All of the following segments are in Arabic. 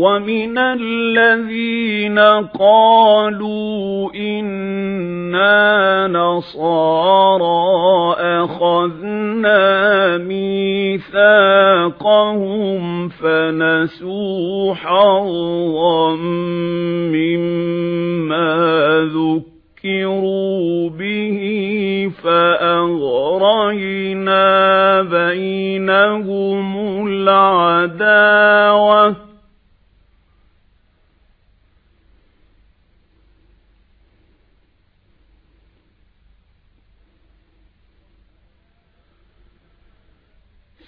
وَمِنَ الَّذِينَ قَالُوا إِنَّا نَصَارَى أَخَذْنَا مِيثَاقَهُمْ فَنَسُوا حَظًّا مِّمَّا ذُكِّرُوا بِهِ فَأَغْرَيْنَا بَيْنَهُمُ الْعَدَاوَةَ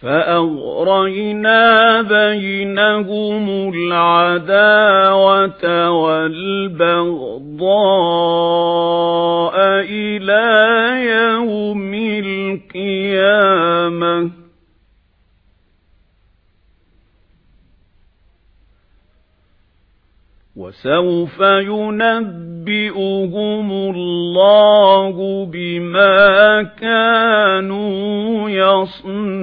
فَأَغْرَيْنَا بَيْنَهُمُ الْعَدَاوَةَ وَالْبَغْضَاءَ إِلَى يَوْمِ الْقِيَامَةِ. وَسَوْفَ يُنَبِّئُهُمُ اللَّهُ بِمَا كَانُوا يَصْنَعُونَ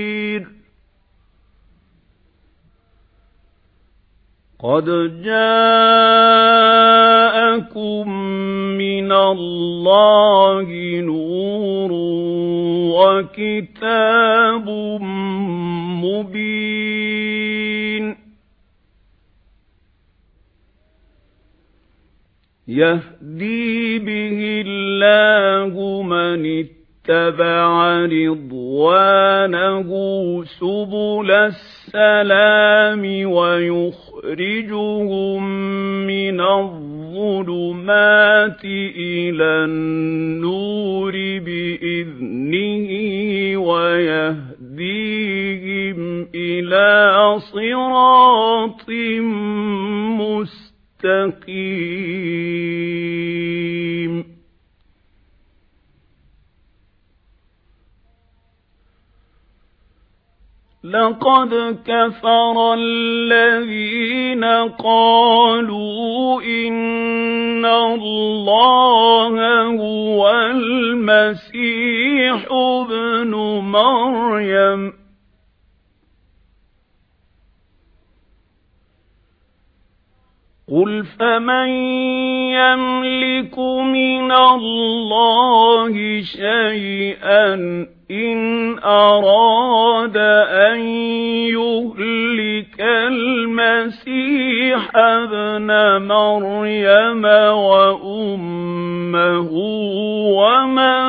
قَدْ جَاءَكُم مِّنَ اللَّهِ نُورٌ وَكِتَابٌ مُّبِينٌ يَهْدِي بِهِ اللَّهُ مَنِ اتَّبَعَ رِضْوَانَهُ سُبُلَ السَّلَامِ وَيُخْرِجُهُم مِّنَ الظُّلُمَاتِ إِلَى النُّورِ بِإِذْنِهِ وَيَهْدِيهِمْ إِلَى صِرَاطٍ مُّسْتَقِيمٍ. لَقَدْ كَفَرَ الَّذِينَ قَالُوا إِنَّ اللَّهَ هُوَ الْمَسِيحُ ابْنُ مَرْيَمَ. قُلْ فَمَن يَمْلِكُ مِنَ اللَّهِ شَيْئًا إِنْ أَرَادَ مَرْيَمَ وَأُمَّهُ وَمَن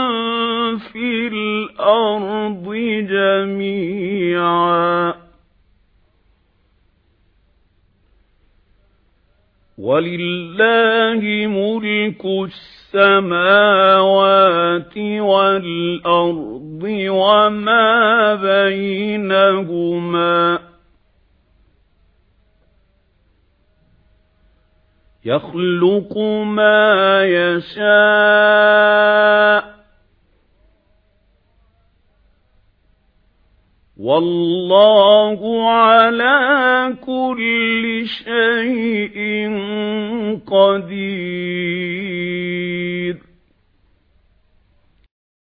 فِي الْأَرْضِ جَمِيعًا. وَلِلَّهِ مُلْكُ السَّمَاوَاتِ وَالْأَرْضِ وَمَا بَيْنَهُمَا. يَخْلُقُ مَا يَشَاءُ. وَاللَّهُ عَلَى كُلِّ شَيْءٍ